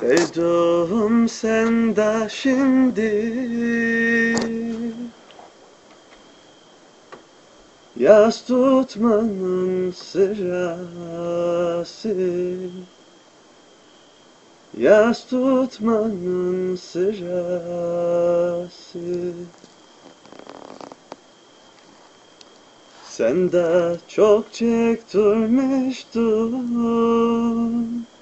Sevduğum sende şimdi. Yaz tutmanın sırası. Yaz tutmanın sırası. Sen de çok çektirmiştin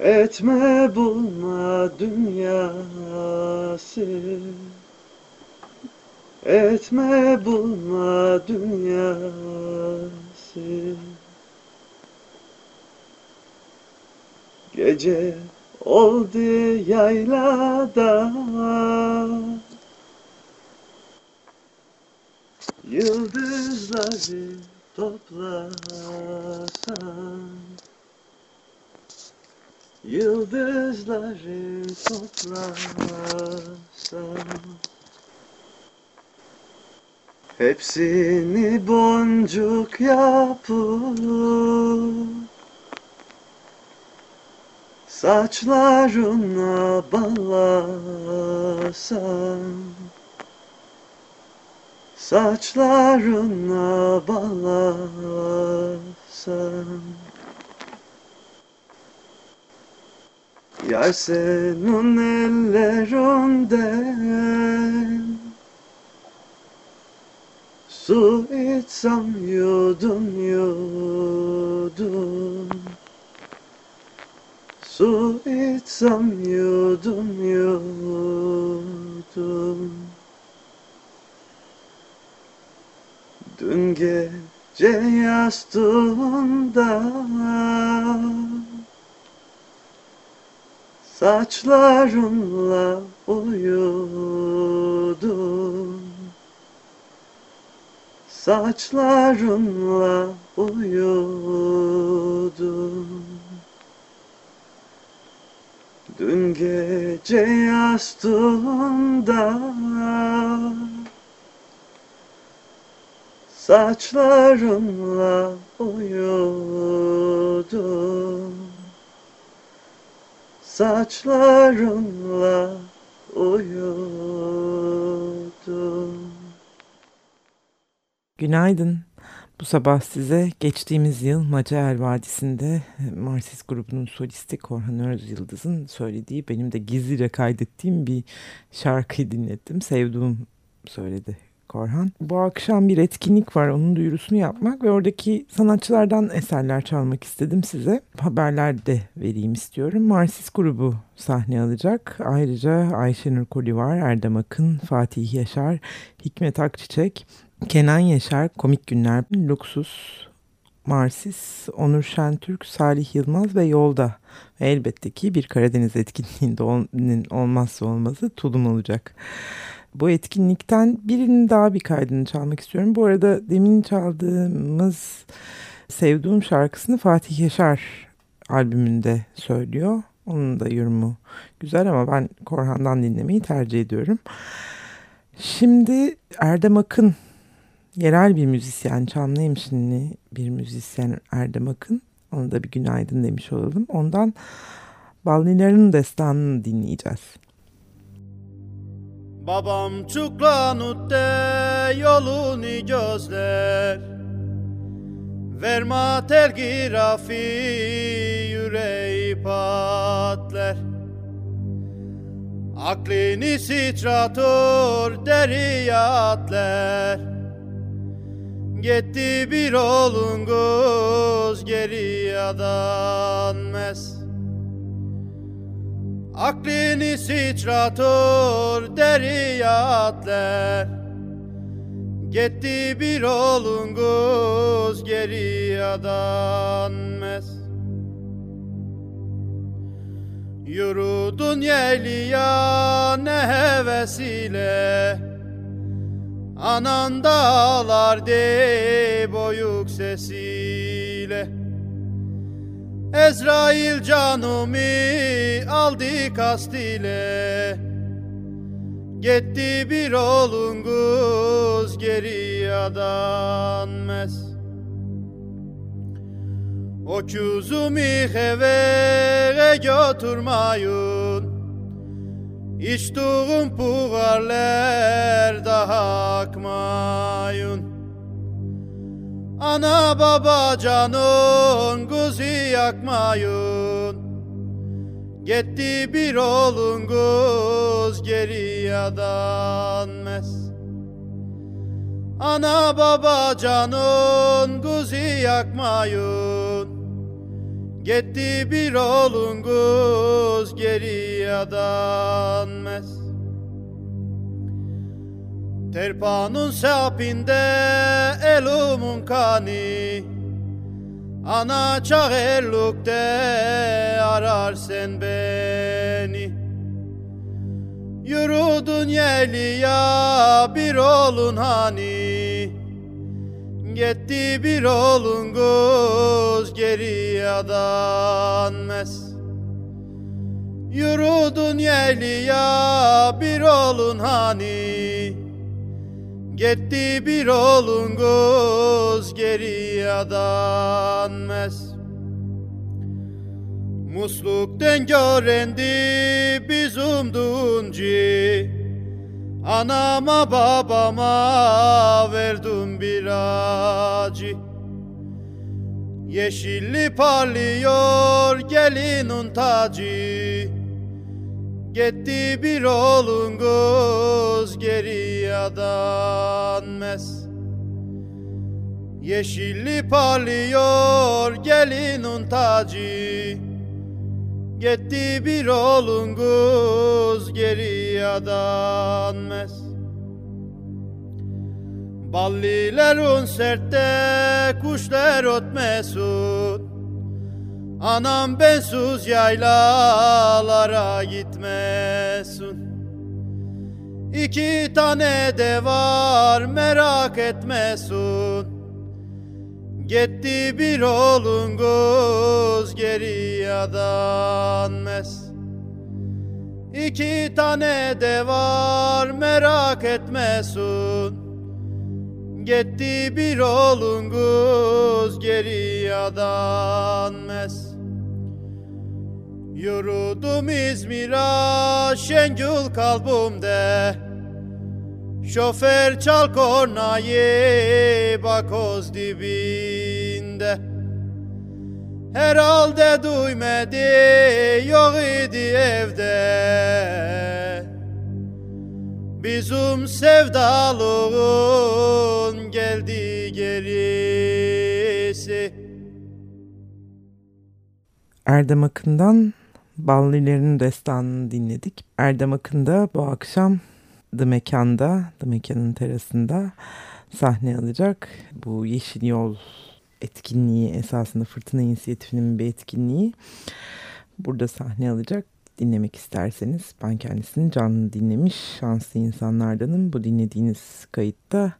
Etme bulma dünyası. Etme bulma dünyası. Gece oldu yaylada. Yıldızları toplasan Yıldızları toplasan Hepsini boncuk yapıp Saçlarına bağlasan Saçlarına bağlasan Yar senin ellerinden Su içsem yudum yudum. Su içsem yudum yudum. Dün gece yastığında Saçlarınla uyudum. Saçlarınla uyudum. Dün gece yastığında Saçlarınla uyudum Saçlarınla uyudum Günaydın. Bu sabah size geçtiğimiz yıl Macael Vadisi'nde Marsis grubunun solisti Korhan Öz söylediği benim de gizlice kaydettiğim bir şarkıyı dinlettim. Sevduğum söyledi Korhan. Bu akşam bir etkinlik var. Onun duyurusunu yapmak ve oradaki sanatçılardan eserler çalmak istedim size. Haberler de vereyim istiyorum. Marsis grubu sahne alacak. Ayrıca Ayşenur Koli var, Erdem Akın, Fatih Yaşar, Hikmet Akçiçek, Kenan Yaşar, Komik Günler, Luksus, Marsis, Onur Şentürk, Salih Yılmaz ve Yolda. Ve elbette ki bir Karadeniz etkinliğinde ol, olmazsa olmazı tulum olacak bu etkinlikten birinin daha bir kaydını çalmak istiyorum. Bu arada demin çaldığımız Sevduğum şarkısını Fatih Yaşar albümünde söylüyor. Onun da yorumu güzel ama ben Korhan'dan dinlemeyi tercih ediyorum. Şimdi Erdem Akın, yerel bir müzisyen, Çamlı Hemşinli bir müzisyen Erdem Akın. Ona da bir günaydın demiş olalım. Ondan Balnilerin destanını dinleyeceğiz. Babam çuklanutta yolunu gözler. Verma telgrafi yüreği patlar Aklini sıçratır deriyatlar Gitti bir olun göz geriye dönmez Aklını sıçratır deriyatlar Gitti bir olun göz geriye dönmez Yürüdün yeliya ne hevesiyle. Anan dağlar de boyuk sesiyle Ezrail canımı aldı kastile. Gitti bir olun kız geri dönmez O küzümü heve de götürmayın. İçtiğim pugarlar daha akmayın Ana baba canın kuzu yakmayın Gitti bir oğlun kız geriye dönmez Ana baba canın kuzu yakmayın Gitti bir oğlun kız geriye dönmez Terpanın sapinde elumun kani. Ana çağırlıkta arar sen beni. Yürüdün ya bir oğlun hani. Gitti bir oğlun kız geriye dönmez Yürüdün ya bir oğlun hani Gitti bir oğlun kız geriye dönmez Muslukten görendi bizim dunci Anama babama verdim bir acı. Yeşilli parlıyor gelinin tacı Gitti bir oğlun kız geriye dönmez Yeşilli parlıyor gelinin tacı. Gitti bir oğlun kız geriye dönmez Ballilerin sertte kuşlar ötmesin Anam bensiz yaylalara gitmesin İki tane de var merak etmesin. Gitti bir oğlun kız geriye dönmez İki tane de var merak etmesin. Gitti bir oğlun kız geriye dönmez Yürüdüm İzmir'e şengül kalbimde Şoför çal kornayı bak oz dibinde. Herhalde duymadı yok idi evde. Bizim sevdalığın geldi gerisi. Erdem Akın'dan Ballilerin Destanı'nı dinledik. Erdem Akın da bu akşam The Mekan'da, The Mekan'ın terasında sahne alacak. Bu Yeşil Yol etkinliği esasında Fırtına İnisiyatifi'nin bir etkinliği. Burada sahne alacak. Dinlemek isterseniz ben kendisini canlı dinlemiş şanslı insanlardanım. Bu dinlediğiniz kayıtta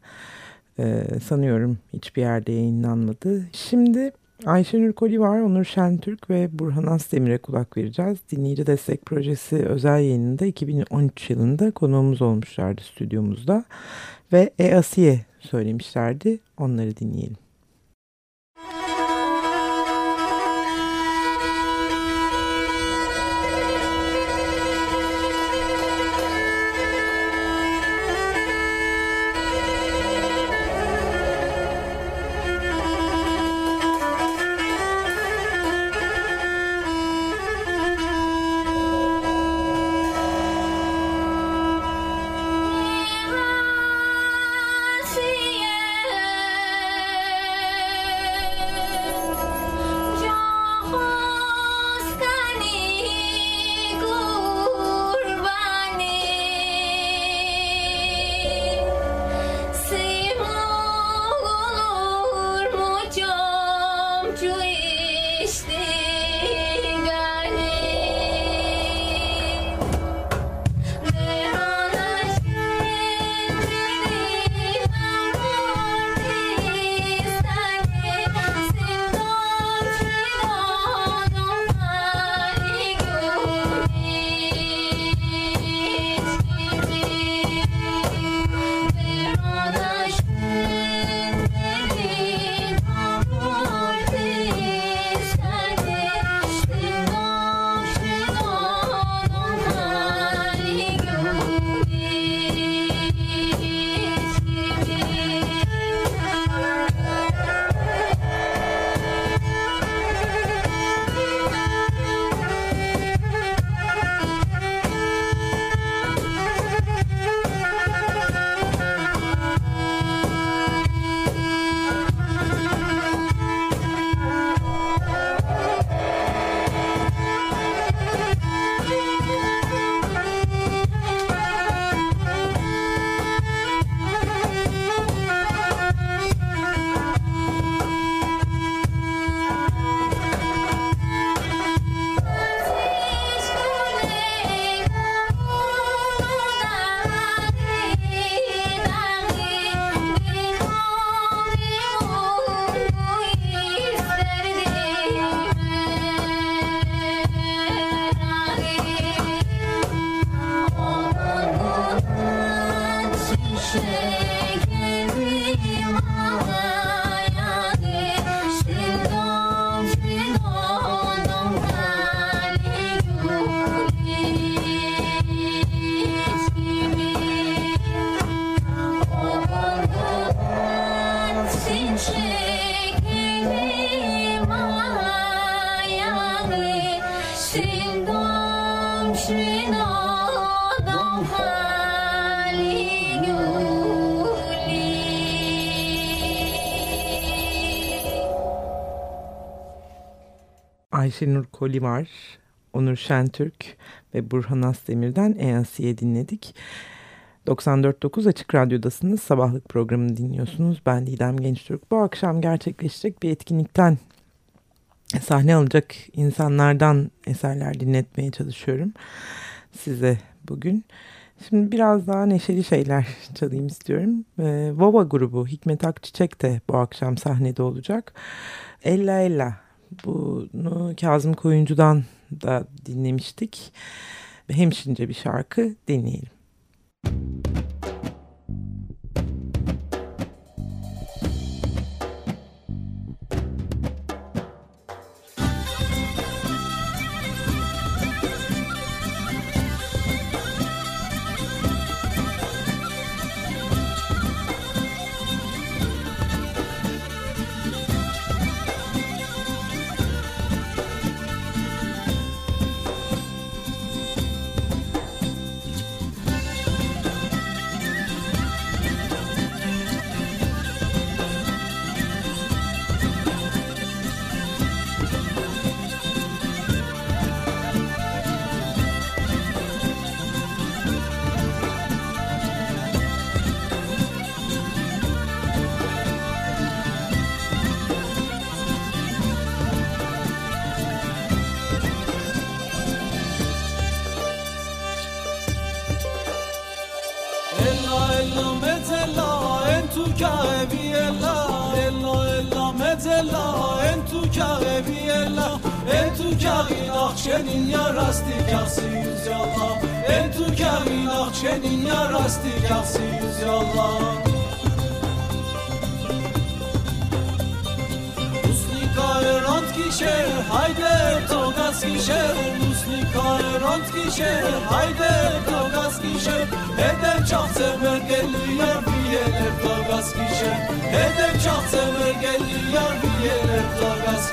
e, sanıyorum hiçbir yerde yayınlanmadı. Şimdi Ayşenur Koli var, Onur Şentürk ve Burhan Asdemir'e kulak vereceğiz. Dinleyici Destek Projesi özel yayınında 2013 yılında konuğumuz olmuşlardı stüdyomuzda. Ve E Asiye söylemişlerdi. Onları dinleyelim. Ayşenur Koli var, Onur Şentürk ve Burhan Asdemir'den ENC'ye dinledik. 94.9 Açık Radyo'dasınız. Sabahlık programını dinliyorsunuz. Ben Didem Gençtürk. Bu akşam gerçekleşecek bir etkinlikten sahne alacak insanlardan eserler dinletmeye çalışıyorum size bugün. Şimdi biraz daha neşeli şeyler çalayım istiyorum. Ee, Vova grubu Hikmet Akçiçek de bu akşam sahnede olacak. Ella Ella bunu Kazım Koyuncu'dan da dinlemiştik. Hemşince bir şarkı dinleyelim. Thank you. Entu kain akçenin yarasti kasi yüz yalla. Entu kain akçenin yarasti kasi yüz yalla. Usnika erant kişe hayde togas kişe. Usnika erant kişe hayde togas kişe. Hedem çok sever geliyor biyeler togas kişe. Hedem çok sever geliyor biyeler togas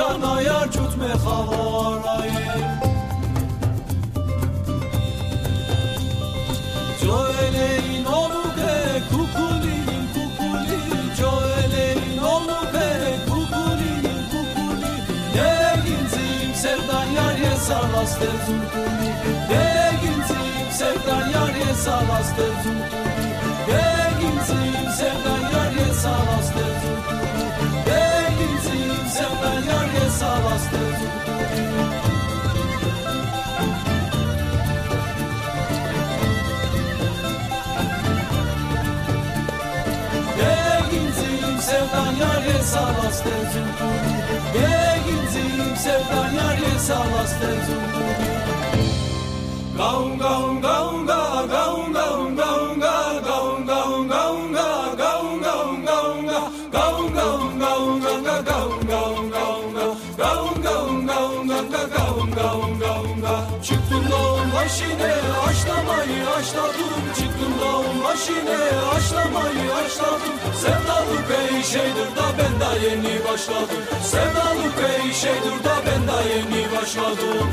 yar yar cutme havaraye Joelein onuke kukulin kukuli. Joelein onuke kukulin kukuli. Deginzim sevdan yar ye salaste zumtuli Deginzim sevdan yar ye salaste zumtuli Deginzim sevdan yar ye salaste Geginzim sevdan yar ye salaste zumtuli Gaun gaun gaun ga gaun başine aşlamayı aşladım Çıktım dağın başine aşlamayı aşladım Sevdalık ey şeydir da ben daha yeni başladım. Sevdalık ey şeydir da ben daha yeni başladım.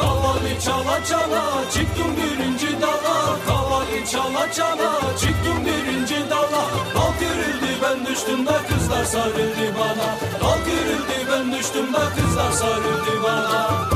Kavali çala çala çıktım birinci dala. Kavali çala çala çıktım birinci dala. Dal kırıldı ben düştüm de kızlar sarıldı bana. Dal ben düştüm de kızlar sarıldı bana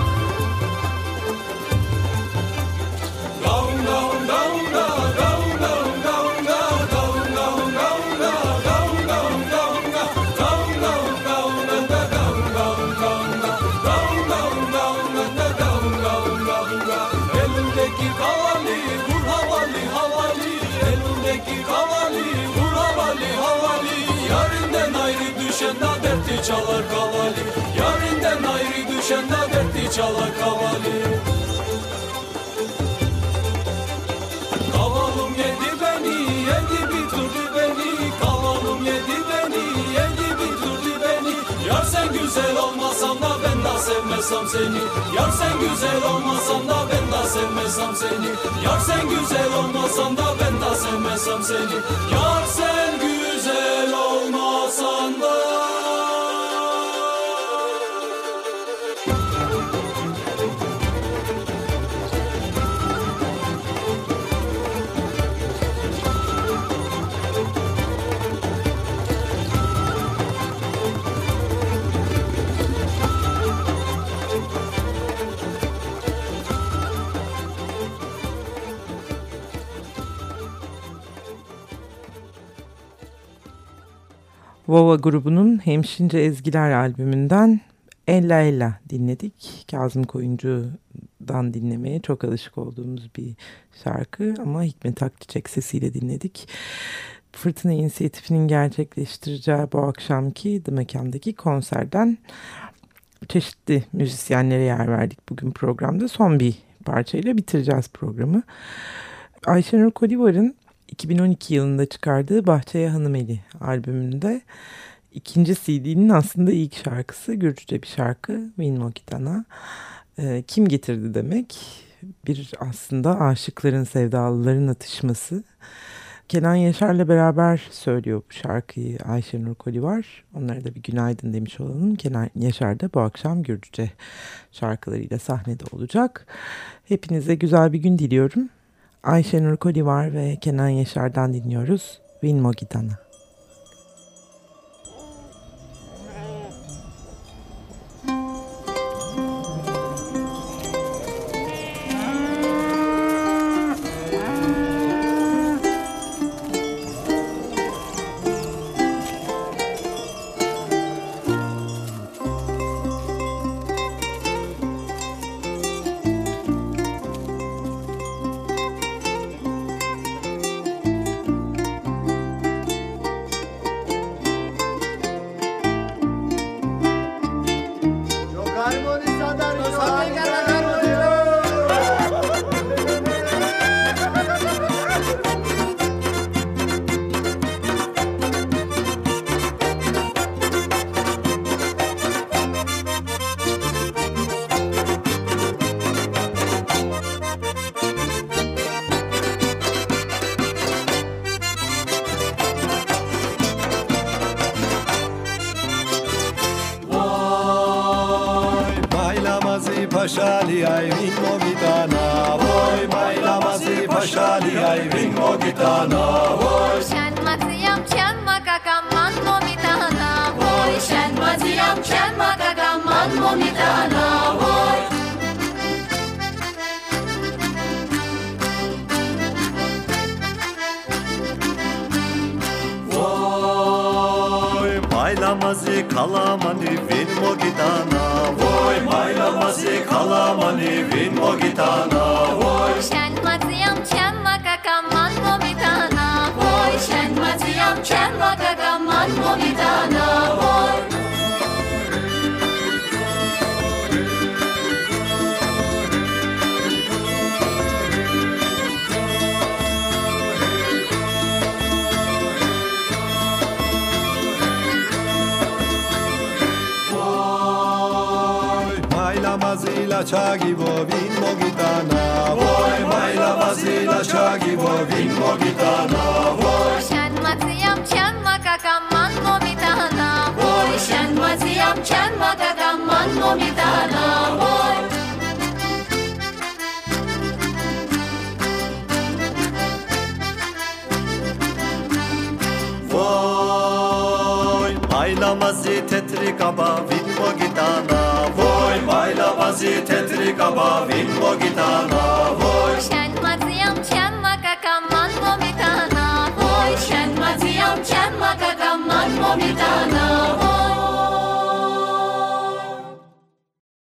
düşen da dertli çalar kavali. Yarinden ayrı düşen da dertli çalar kavali. Kavalım yedi beni, yedi bitirdi beni. Kavalım yedi beni, yedi bitirdi beni. Yar sen güzel olmasan da ben de sevmesem seni. Yar sen güzel olmasan da ben de sevmesem seni. Yar sen güzel olmasan da ben de sevmesem seni. Yar sen güzel olmasan da Vova grubunun Hemşince Ezgiler albümünden Ella Ella dinledik. Kazım Koyuncu'dan dinlemeye çok alışık olduğumuz bir şarkı ama Hikmet Akçiçek sesiyle dinledik. Fırtına İnisiyatifi'nin gerçekleştireceği bu akşamki The Mekan'daki konserden çeşitli müzisyenlere yer verdik bugün programda. Son bir parçayla bitireceğiz programı. Ayşenur Kolivar'ın 2012 yılında çıkardığı Bahçeye Hanımeli albümünde ikinci CD'nin aslında ilk şarkısı Gürcüce bir şarkı Vinmo Gitana. Ee, kim getirdi demek? Bir aslında aşıkların, sevdalıların atışması. Kenan Yaşar'la beraber söylüyor bu şarkıyı Ayşenur Kolivar. Onlara da bir günaydın demiş olalım. Kenan Yaşar da bu akşam Gürcüce şarkılarıyla sahnede olacak. Hepinize güzel bir gün diliyorum. Ayşenur Kolivar ve Kenan Yaşar'dan dinliyoruz. Vinmo Gitana. Bailamazi paşali ay vinmo gitana Voy, bailamazi paşali ay vinmo gitana Voy, Shen maziyam chen makakam man momitana Voy Shen maziyam chen makakam man momitana Voy voy, bailamazi kalamani vinmo gitana Voy, bailamazi kalamani vinmo gitana Voy, Shen maziyam chen makakam man momitana Voy. Shen maziyam chen makakam man momitana Voy voy, la chagivo vinmo gitana Voy, bailamazi la chagivo vinmo gitana Voy, Shen maziyam chen makakam man momitana Voy. Shen maziyam chen makakam man momitana Voy. Voy, bailamazi tetrikaba vinmo gitana bailamazi tetrikaba vinmo gitana Voy, Shen maziyam chen makakam man momitana. Voy Shen maziyam chen makakam man momitana